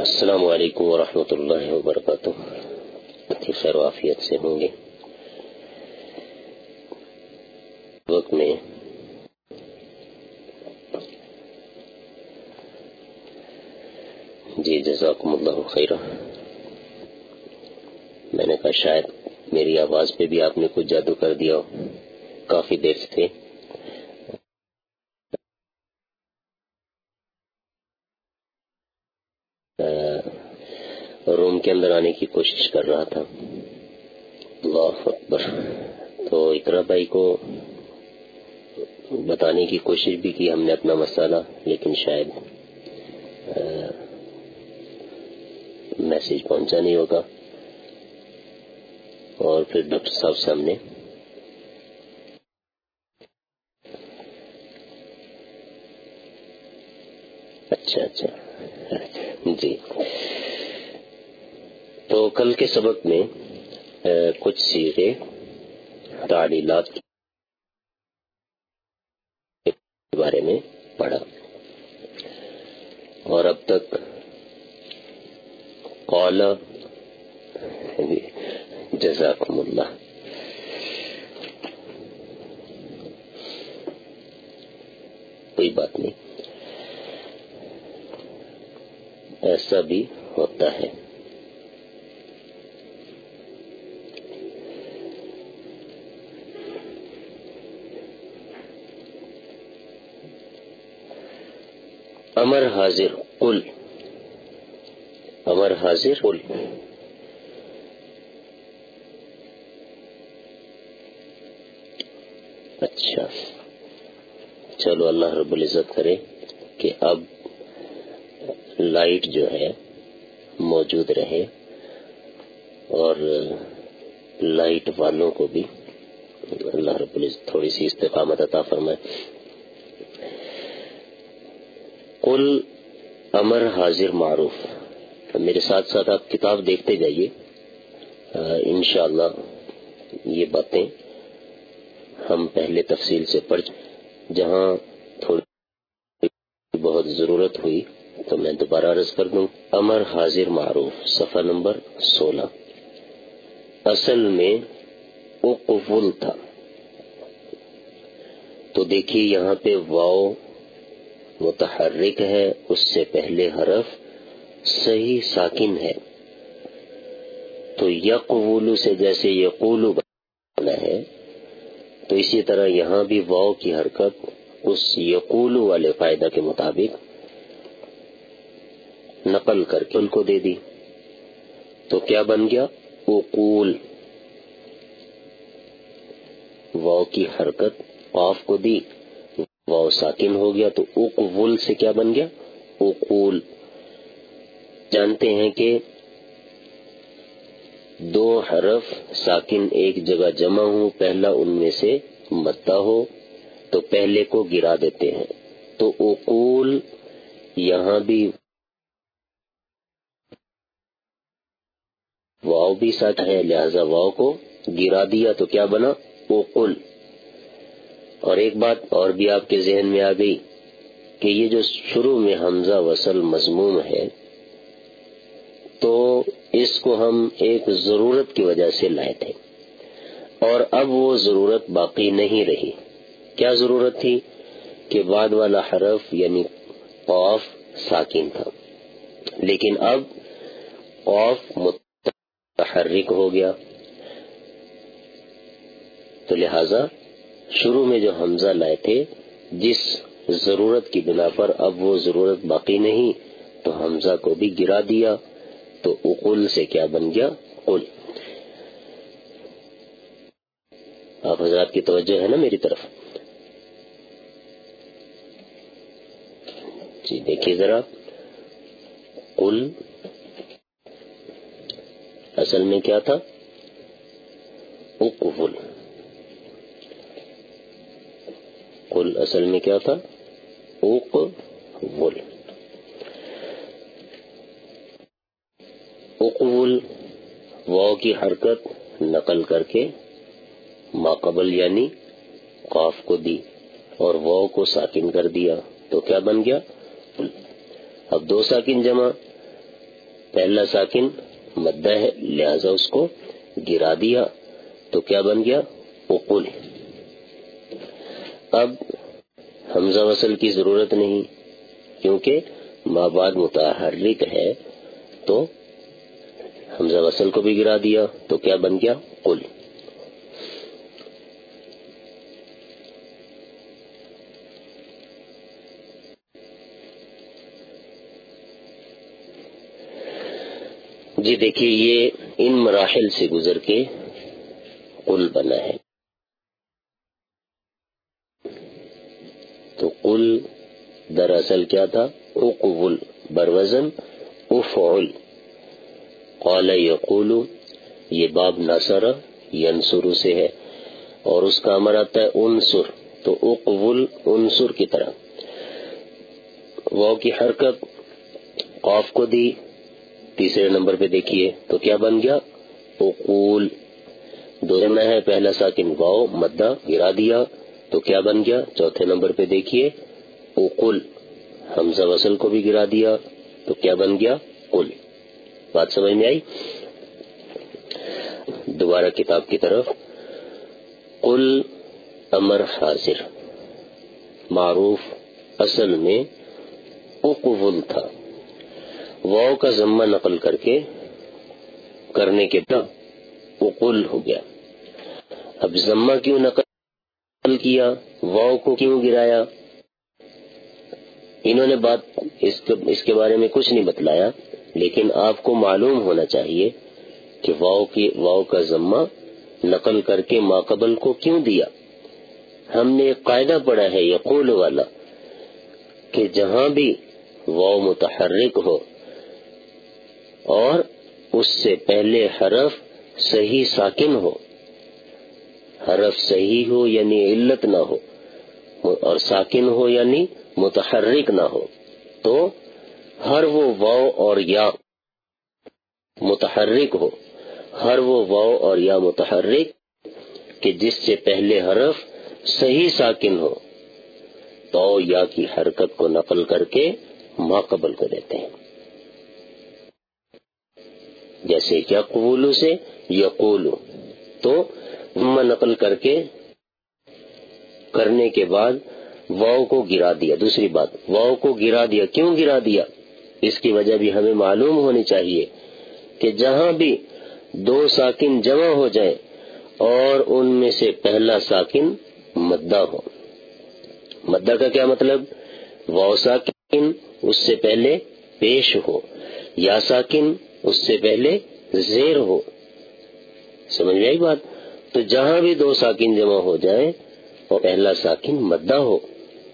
السلام علیکم ورحمۃ اللہ وبرکاتہ۔ خیر وافیت سے ہوں گے۔ وقت میں جی جزاکم اللہ خیر میں نے کہا شاید میری آواز پہ بھی آپ نے کچھ جادو کر دیا ہو۔ کافی دیر سے تھے روم کے اندر آنے کی کوشش کر رہا تھا۔ اللہ اکبر۔ تو اقرا بھائی کو بتانے کی کوشش بھی کی ہم نے اپنا مسئلہ، لیکن شاید میسج پہنچا نہیں ہوگا۔ اور پھر ڈاکٹر صاحب سے ہم نے اچھا اچھا۔ جی۔ تو کل کے سبق میں کچھ سیرے تعلیلات کے بارے میں پڑھا۔ اور اب تک قال جزاکم اللہ۔ کوئی بات نہیں۔ ایسا بھی ہوتا ہے۔ امر حاضر، قل۔ امر حاضر، قل۔ اچھا۔ چلو اللہ رب العزت کرے کہ اب لائٹ جو ہے موجود رہے اور لائٹ والوں کو بھی اللہ رب العزت تھوڑی سی استقامت عطا فرمائے۔ قل امر حاضر معروف۔ میرے ساتھ ساتھ آپ کتاب دیکھتے جائیے۔ انشاءاللہ یہ باتیں ہم پہلے تفصیل سے پڑھ جہاں تھوڑی بہت ضرورت ہوئی تو میں دوبارہ عرض کر دوں۔ امر حاضر معروف، صفحہ نمبر سولہ۔ اصل میں اقفل تھا۔ تو دیکھیے یہاں پہ واؤ متحرک ہے، اس سے پہلے حرف صحیح ساکن ہے۔ تو یقولو سے جیسے یقولو بنا ہے، تو اسی طرح یہاں بھی واؤ کی حرکت اس یقولو والے فائدہ کے مطابق نقل کر کے ان کو دے دی۔ تو کیا بن گیا؟ اقول۔ واؤ کی حرکت قاف کو دی۔ واؤ ساکن ہو گیا تو اقول سے کیا بن گیا؟ اقول۔ جانتے ہیں کہ دو حرف ساکن ایک جگہ جمع ہو پہلا ان میں سے مدہ ہو تو پہلے کو گرا دیتے ہیں۔ تو اقول یہاں بھی واؤ بھی ساتھ ہے، لہذا واؤ کو گرا دیا تو کیا بنا؟ اقول۔ اور ایک بات اور بھی آپ کے ذہن میں آ گئی کہ یہ جو شروع میں حمزہ وصل مضموم ہے، تو اس کو ہم ایک ضرورت کی وجہ سے لائے تھے۔ اور اب وہ ضرورت باقی نہیں رہی۔ کیا ضرورت تھی؟ کہ بعد والا حرف یعنی قوف ساکن تھا۔ لیکن اب قوف متحرک ہو گیا۔ تو لہذا شروع میں جو حمزہ لائے تھے، جس ضرورت کی بنا پر اب وہ ضرورت باقی نہیں، تو حمزہ کو بھی گرا دیا، تو اقل سے کیا بن گیا؟ قل۔ آپ حضرات کی توجہ ہے نا میری طرف؟ جی دیکھیے ذرا۔ قل۔ اصل میں کیا تھا؟ اقفل قل، اصل میں کیا تھا؟ اقفل اقول واؤ کی حرکت نقل کر کے ماقبل یعنی قاف کو دی اور واؤ کو ساکن کر دیا۔ تو کیا بن گیا؟ اب دو ساکن جمع۔ پہلا ساکن مدہ ہے، لہذا اس کو گرا دیا۔ تو کیا بن گیا؟ اقول اب حمزہ وصل کی ضرورت نہیں، کیونکہ ماباد متحرک ہے تو حمزہ وصل کو بھی گرا دیا، تو کیا بن گیا؟ قل۔ جی دیکھیے، یہ ان مراحل سے گزر کے قل بنا ہے۔ تو قل، دراصل کیا تھا؟ او اقبل، بروزن، افعل۔ قال یقول یہ باب نصر، ینصر سے ہے۔ اور اس کا امر آتا ہے انصر، تو اقبل انصر کی طرح۔ وہ کی حرکت، قاف کو دی، تیسرے نمبر پہ دیکھیے تو کیا بن گیا؟ اقول۔ دو میں ہے، پہلا ساکن واؤ مدہ، گرا دیا۔ تو کیا بن گیا؟ چوتھے نمبر پہ دیکھیے اقل حمزہ وصل کو بھی گرا دیا، تو کیا بن گیا؟ قل۔ بات سمجھ میں آئی؟ دوبارہ کتاب کی طرف۔ قل امر حاضر۔ معروف اصل میں اقول تھا۔ واؤ کا ذمہ نقل کر کے کرنے کے بعد اقل ہو گیا۔ اب ذمہ کیوں نقل کیا واؤ کو کیوں گرایا؟ انہوں نے بات اس کے بارے میں کچھ نہیں بتلایا، لیکن آپ کو معلوم ہونا چاہیے کہ واؤ کی واؤ کا ذمہ نقل کر کے ماقبل کو کیوں دیا؟ ہم نے ایک قاعدہ پڑھا ہے، یقول والا، کہ جہاں بھی واؤ متحرک ہو اور اس سے پہلے حرف صحیح ساکن ہو حرف صحیح ہو یعنی علت نہ ہو، اور ساکن ہو یعنی متحرک نہ ہو، تو ہر وہ واؤ اور یا متحرک ہو۔ ہر وہ واؤ اور یا متحرک کہ جس سے پہلے حرف صحیح ساکن ہو، تو یا کی حرکت کو نقل کر کے ماقبل کو دیتے ہیں۔ جیسے کیا قبولو سے یقولو، تو نقل کر کے کرنے کے بعد واؤ کو گرا دیا۔ دوسری بات، واؤ کو گرا دیا۔ کیوں گرا دیا؟ اس کی وجہ بھی ہمیں معلوم ہونی چاہیے کہ جہاں بھی دو ساکن جمع ہو جائے اور ان میں سے پہلا ساکن مدہ ہو۔ مدہ کا کیا مطلب؟ واؤ ساکن اس سے پہلے پیش ہو، یا ساکن اس سے پہلے زیر ہو۔ سمجھ میں آئی بات؟ تو جہاں بھی دو ساکن جمع ہو جائے اور پہلا ساکن مدہ ہو،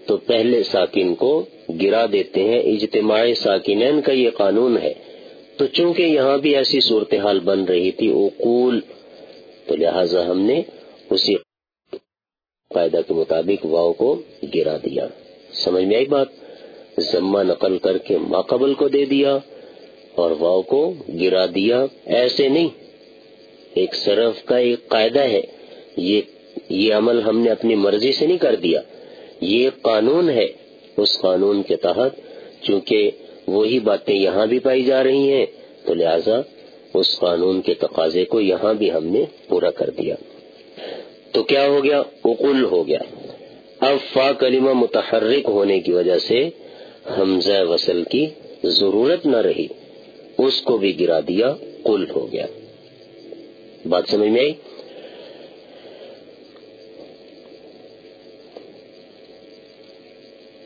تو پہلے ساکن کو گرا دیتے ہیں۔ اجتماع ساکن کا یہ قانون ہے۔ تو چونکہ یہاں بھی ایسی صورتحال بن رہی تھی اقول تو لہذا ہم نے اسی قاعدہ کے مطابق واؤ کو گرا دیا۔ سمجھ میں آئی بات؟ ضمہ نقل کر کے ماقبل کو دے دیا اور واؤ کو گرا دیا۔ ایسے نہیں۔ ایک صرف کا ایک قاعدہ ہے۔ یہ یہ عمل ہم نے اپنی مرضی سے نہیں کر دیا۔ یہ قانون ہے۔ اس قانون کے تحت چونکہ وہی باتیں یہاں بھی پائی جا رہی ہیں، تو لہذا اس قانون کے تقاضے کو یہاں بھی ہم نے پورا کر دیا۔ تو کیا ہو گیا؟ اقل ہو گیا۔ اب فا کلمہ متحرک ہونے کی وجہ سے حمزہ وصل کی ضرورت نہ رہی۔ اس کو بھی گرا دیا کل ہو گیا۔ بات سمجھ میں آئی؟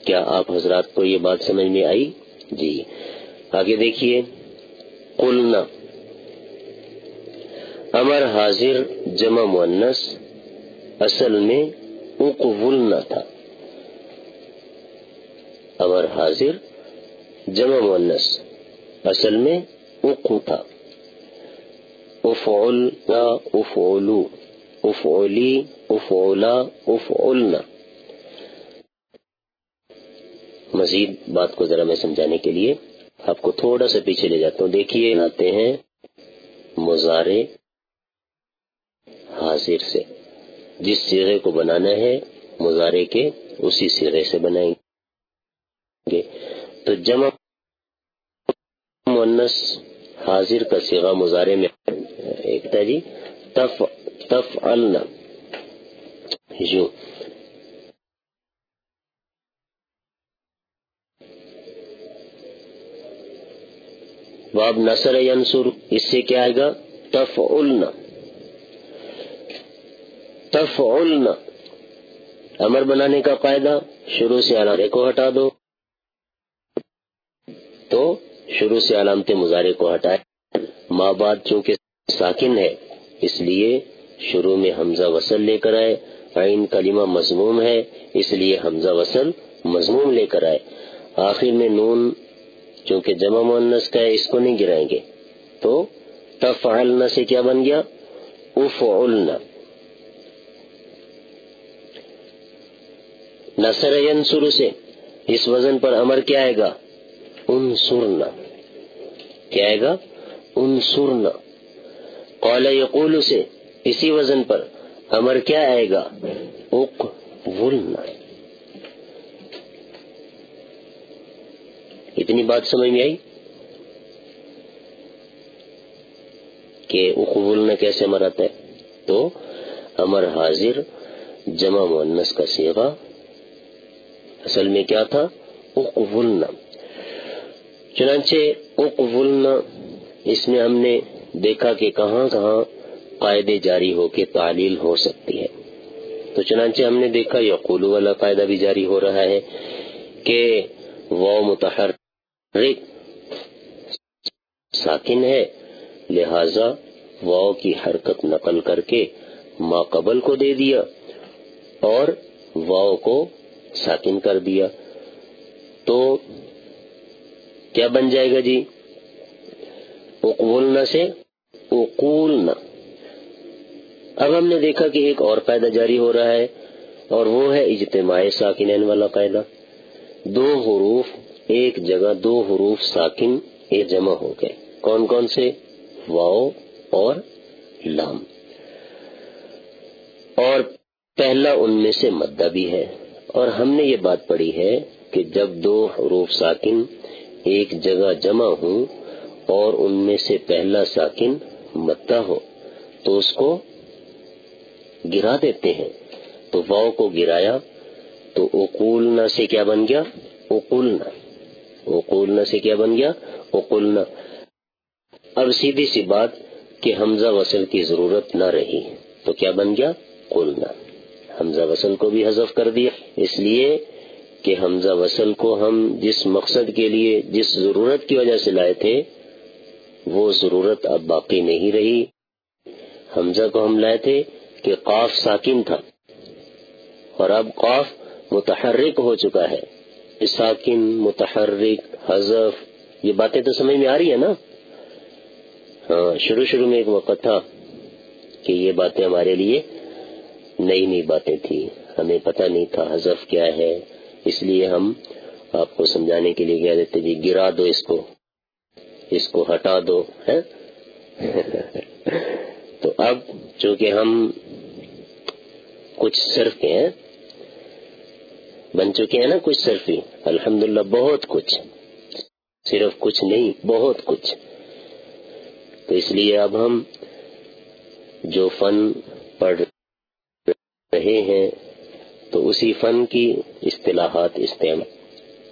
کیا آپ حضرات کو یہ بات سمجھ میں آئی؟ جی۔ آگے دیکھیے۔ قلنا۔ امر حاضر جمع مونس اصل میں اقولنا تھا۔ امر حاضر جمع مونس اصل میں اقو تھا۔ افعلنا افعلو، افعلی، افعلا، افعلنا۔ مزید بات کو ذرا میں سمجھانے کے لیے آپ کو تھوڑا سا پیچھے لے جاتا ہوں۔ دیکھیے، آتے ہیں مزارے حاضر سے۔ جس سیرے کو بنانا ہے مزارے کے اسی سیرے سے بنائیں گے۔ تو جمع مونس حاضر کا سیغا مظاہرے میں ایک تھا جی تف تف جو۔ باب نصر ینصر، اس سے کیا آئے گا؟ تف النا تف امر بنانے کا قاعدہ، شروع سے علامے کو ہٹا دو۔ تو شروع سے علامت مظاہرے کو ہٹائے۔ ماں بعد چونکہ ساکن ہے۔ اس لیے شروع میں حمزہ وصل لے کر آئے۔ عین کلمہ مضموم ہے، اس لیے حمزہ وصل مضموم لے کر آئے۔ آخر میں نون، چونکہ جمع مونس کا ہے، اس کو نہیں گرائیں گے۔ تو تفعلنا سے کیا بن گیا؟ افعلنا۔ نصر ینصر سے۔ اس وزن پر امر کیا آئے گا؟ انصرنا۔ کیا آئے گا؟ انصرنا۔ قال یقول سے اسی وزن پر، امر کیا آئے گا؟ اقولنا اتنی بات سمجھ میں آئی؟ کہ اقبولنا کیسے مراتا ہے؟ تو امر حاضر، جمع مونس کا سیوا اصل میں کیا تھا؟ اقبولنا چنانچہ اقبولنا اس میں ہم نے دیکھا کہ کہاں کہاں قاعدے جاری ہو کے تعلیل ہو سکتی ہے۔ تو چنانچہ ہم نے دیکھا، یقولو والا قاعدہ بھی جاری ہو رہا ہے کہ وہ متحر ساکن ہے، لہذا واؤ کی حرکت نقل کر کے ما قبل کو دے دیا اور واؤ کو ساکن کر دیا۔ تو کیا بن جائے گا جی؟ اقولنا سے اقولنا اب ہم نے دیکھا کہ ایک اور قاعدہ جاری ہو رہا ہے اور وہ ہے اجتماع ساکن والا قاعدہ۔ دو حروف، ایک جگہ دو حروف ساکن ایک جمع ہو گئے۔ کون کون سے؟ واؤ اور لام۔ اور پہلا ان میں سے مدہ بھی ہے۔ اور ہم نے یہ بات پڑھی ہے کہ جب دو حروف ساکن، ایک جگہ جمع ہوں اور ان میں سے پہلا ساکن مدہ ہو، تو اس کو گرا دیتے ہیں۔ تو واؤ کو گرایا، تو اکولنا سے کیا بن گیا؟ اکولنا اقولنا سے کیا بن گیا؟ اقولنا۔ اب سیدھی سی بات کہ حمزہ وصل کی ضرورت نہ رہی، تو کیا بن گیا؟ قلنا۔ حمزہ وصل کو بھی حذف کر دیا۔ اس لیے کہ حمزہ وصل کو ہم جس مقصد کے لیے، جس ضرورت کی وجہ سے لائے تھے وہ ضرورت اب باقی نہیں رہی۔ حمزہ کو ہم لائے تھے کہ قاف ساکن تھا۔ اور اب قاف متحرک ہو چکا ہے۔ ساکن، متحرک، حذف، یہ باتیں تو سمجھ میں آ رہی ہے نا؟ ہاں شروع شروع میں ایک وقت تھا کہ یہ باتیں ہمارے لیے نئی نئی باتیں تھی ہمیں پتہ نہیں تھا حذف کیا ہے۔ اس لیے ہم آپ کو سمجھانے کے لیے کہہ دیتے جی گرا دو اس کو۔ اس کو ہٹا دو، ہے؟ تو اب چونکہ ہم کچھ صرف کے ہیں، بن چکے ہیں نا کچھ صرفی الحمد للہ بہت کچھ۔ صرف کچھ نہیں، بہت کچھ۔ تو اس لیے اب ہم جو فن پڑھ رہے ہیں، تو اسی فن کی اصطلاحات استعمال،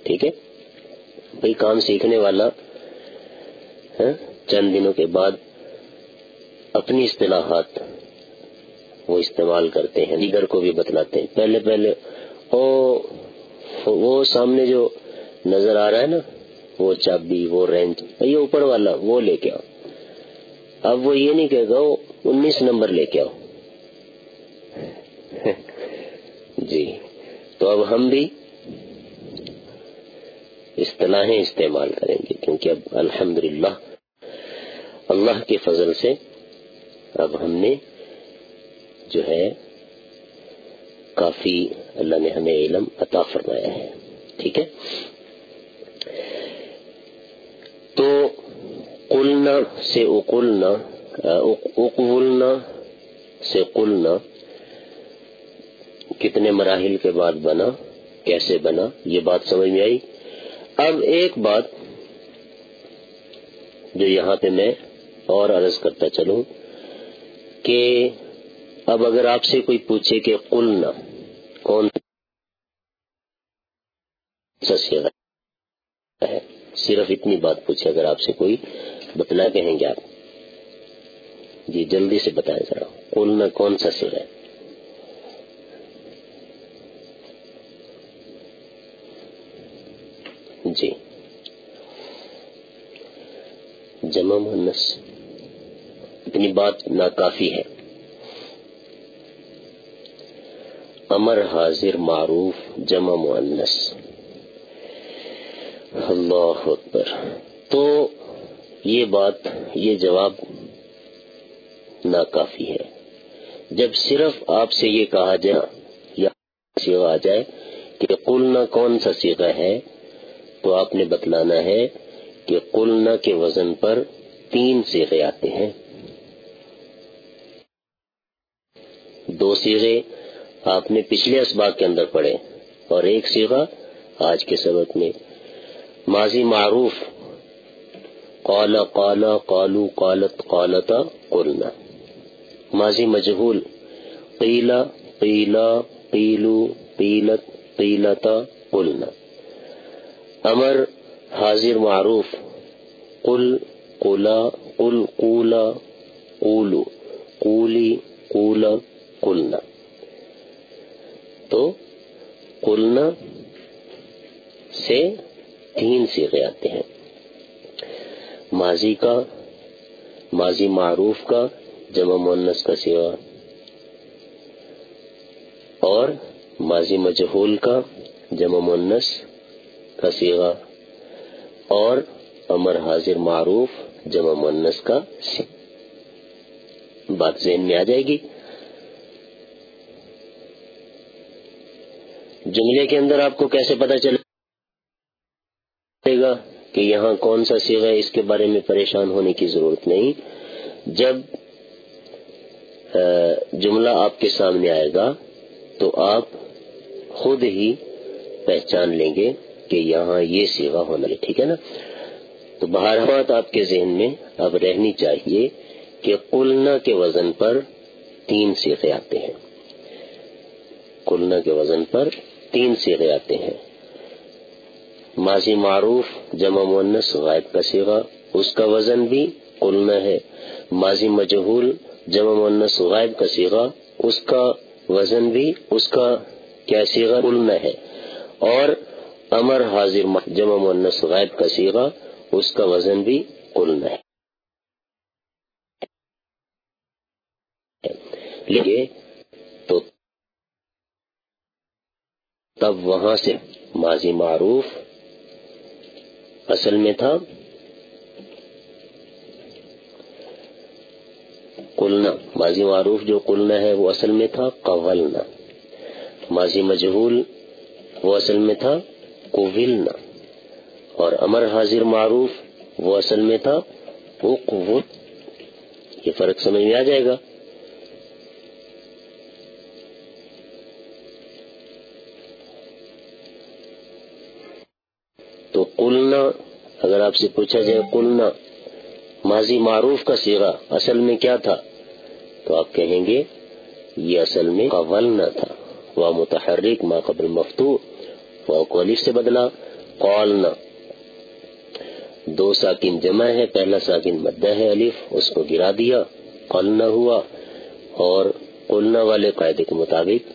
ٹھیک ہے؟ بھائی کام سیکھنے والا ہاں؟ چند دنوں کے بعد اپنی اصطلاحات وہ استعمال کرتے ہیں، دیگر کو بھی بتلاتے ہیں۔ پہلے پہلے وہ سامنے جو نظر آ رہا ہے نا، وہ چابی، وہ رینچ، یہ اوپر والا، وہ لے کے آؤ۔ اب وہ یہ نہیں کہے گا، وہ انیس نمبر لے کے آؤ۔ جی تو اب ہم بھی اصطلاحیں استعمال کریں گے، کیونکہ اب الحمد اللہ کے فضل سے اب ہم نے جو ہے کافی اللہ نے ہمیں علم عطا فرمایا ہے۔ ٹھیک ہے؟ تو قلنا سے اقلنا، اقولنا سے قلنا کتنے مراحل کے بعد بنا، کیسے بنا، یہ بات سمجھ میں آئی؟ اب ایک بات جو یہاں پہ میں اور عرض کرتا چلوں کہ اب اگر آپ سے کوئی پوچھے کہ قلنا کون سا ہے؟ صرف اتنی بات پوچھے اگر آپ سے کوئی بتلا کہیں گے آپ۔ جی جلدی سے بتائیں ذرا۔ قلنا کون سا سیغ ہے؟ جی۔ جمع مونس اتنی بات ناکافی ہے۔ امر حاضر معروف جمع مونس اللہ اکبر۔ تو یہ بات، یہ جواب ناکافی ہے۔ جب صرف آپ سے یہ کہا جائے، یا سیوا آ جائے کہ قلنا کون سا سیگا ہے، تو آپ نے بتلانا ہے کہ قلنا کے وزن پر تین سیغے آتے ہیں۔ دو سیغے آپ نے پچھلے اسباق کے اندر پڑھے اور ایک سیغا آج کے سبق میں۔ ماضی معروف۔ قالا قالا قالو قالت قالتا قلنا۔ ماضی مجہول۔ قیلا قیلا قیلو قیلت قیلتا قلنا۔ امر حاضر معروف۔ قل قلا قل قولا قولو۔ قولی قولا قلنا. تو قلنا سے تین سیغے آتے ہیں۔ ماضی کا، ماضی معروف کا، جمع مونس کا سیوا۔ اور ماضی مجہول کا، جمع مونس کا سیوا اور امر حاضر معروف، جمع مونس کا بات ذہن میں آ جائے گی۔ جملے کے اندر آپ کو کیسے پتا چلے گا کہ یہاں کون سا سیغ ہے، اس کے بارے میں پریشان ہونے کی ضرورت نہیں۔ جب جملہ آپ کے سامنے آئے گا تو آپ خود ہی پہچان لیں گے کہ یہاں یہ سیوا ہونا ہے ٹھیک ہے نا؟ تو بہرحال آپ کے ذہن میں اب رہنی چاہیے کہ قلنا کے وزن پر تین سیغے آتے ہیں۔ قلنا کے وزن پر تین سیغے آتے ہیں۔ ماضی معروف، جمع مونس غائب کا سیغا اس کا وزن بھی قلنا ہے۔ ماضی مجہول، جمع مونس غائب کا سیغا اس کا وزن بھی، اس کا کیا سیغا قلنا ہے۔ اور امر حاضر جمع مونس غائب کا سیغا اس کا وزن بھی قلنا ہے۔ لیکن تو تب وہاں سے ماضی معروف اصل میں تھا۔ قلنا، ماضی معروف جو قلنا ہے وہ اصل میں تھا، قولنا۔ ماضی مجہول وہ اصل میں تھا، قولنا۔ اور امر حاضر معروف وہ اصل میں تھا وہ یہ فرق سمجھ میں آ جائے گا۔ قلنا، اگر آپ سے پوچھا جائے قلنا، ماضی معروف کا سیرا اصل میں کیا تھا؟ تو آپ کہیں گے، یہ اصل میں قولنا تھا۔ وہ متحرک ما قبل مفتو وہ کوالف سے بدلا قولنا دو ساکن جمع ہے، پہلا ساکن مدہ ہے الف، اس کو گرا دیا، قلنا ہوا۔ اور قلنا والے قاعدے کے مطابق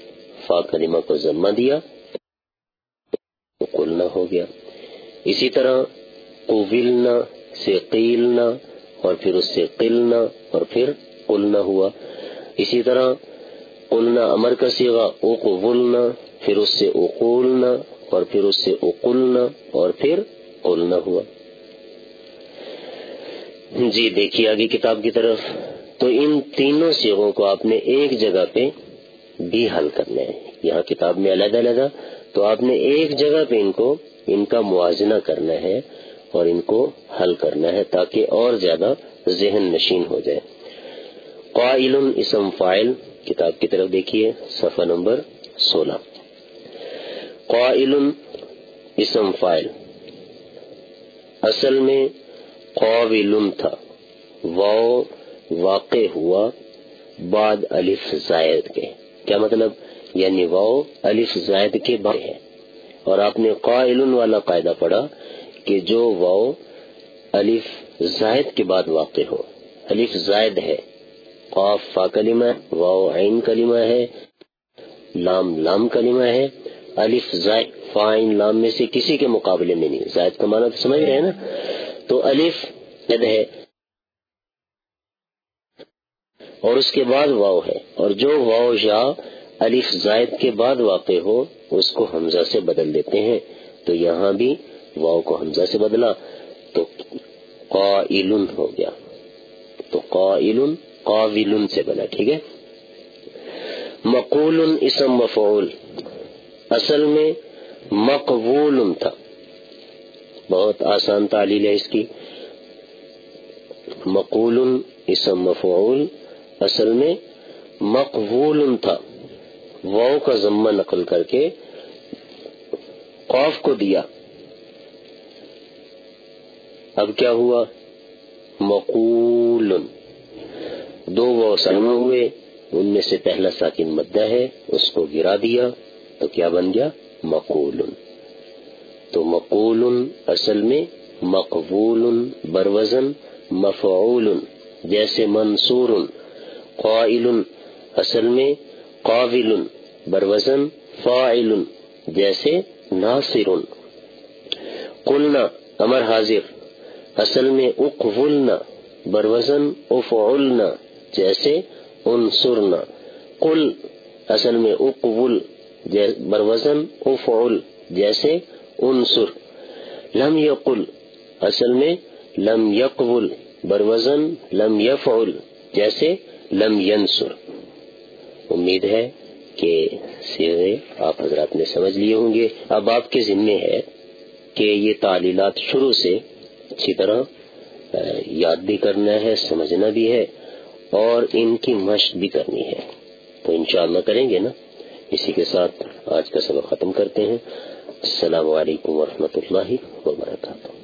فا کلمہ کو ضمہ دیا، قلنا ہو گیا۔ اسی طرح قولنا سے قیلنا اور پھر اس سے قلنا، اور پھر قلنا ہوا۔ اسی طرح قلنا امر کا سیغا اوقولنا پھر اس سے اقولنا، اور پھر اس سے اقلنا، اور پھر قلنا ہوا۔ جی دیکھیے آگے کتاب کی طرف۔ تو ان تینوں سیغوں کو آپ نے ایک جگہ پہ بھی حل کرنا ہے۔ یہاں کتاب میں علیحدہ علیحدہ تو آپ نے ایک جگہ پہ ان کو، ان کا موازنہ کرنا ہے اور ان کو حل کرنا ہے تاکہ اور زیادہ ذہن نشین ہو جائے۔ قائل اسم فائل کتاب کی طرف دیکھیے، صفحہ نمبر سولہ۔ قائل اسم فائل اصل میں قابل تھا۔ واؤ واقع ہوا بعد الف زائد کے۔ کیا مطلب؟ یعنی واؤ الف زائد کے بعد ہے۔ اور آپ نے قائل والا قاعدہ پڑھا کہ جو واؤ الف زائد کے بعد واقع ہو۔ الف زائد ہے۔ قاف فا کلمہ واؤ عین کلمہ ہے۔ لام لام کلمہ ہے۔ الف زائد فائن لام میں سے کسی کے مقابلے میں نہیں۔ زائد کا معنی تو سمجھ رہے ہیں نا؟ تو الف ہے۔ اور اس کے بعد واؤ ہے۔ اور جو واؤ یا الف زائد کے بعد واقع ہو، اس کو حمزہ سے بدل دیتے ہیں۔ تو یہاں بھی واؤ کو حمزہ سے بدلا، تو قائل ہو گیا۔ تو قائل قابل سے بنا ٹھیک ہے؟ مقول اسم مفعول۔ اصل میں مقبول تھا۔ بہت آسان تعلیل ہے اس کی۔ مقول اسم مفعول۔ اصل میں مقبول تھا۔ واؤ کا ضمہ نقل کر کے قوف کو دیا۔ اب کیا ہوا؟ مقول۔ دو واؤ سلمہ ہوئے۔ ان میں سے پہلا ساکن مدہ ہے، اس کو گرا دیا۔ تو کیا بن گیا؟ مقول۔ تو مقول اصل میں مقبول، بروزن، مفعول، جیسے منصور، قائل، اصل میں قابل بروزن فاعل جیسے ناصر۔ قلنا، امر حاضر۔ اصل میں اقولنا بروزن افعلنا جیسے انصرنا۔ قل، اصل میں اقول بروزن افعل جیسے انصر۔ لم یقل، اصل میں لم یقبل بروزن لم یفعل جیسے لم ینصر۔ امید ہے کہ سیرے آپ حضرات نے سمجھ لیے ہوں گے۔ اب آپ کے ذمے ہے کہ یہ تعلیلات شروع سے اچھی طرح یاد بھی کرنا ہے، سمجھنا بھی ہے اور ان کی مشق بھی کرنی ہے۔ تو انشاءاللہ کریں گے نا؟ اسی کے ساتھ آج کا سبق ختم کرتے ہیں۔ السلام علیکم ورحمۃ اللہ وبرکاتہ۔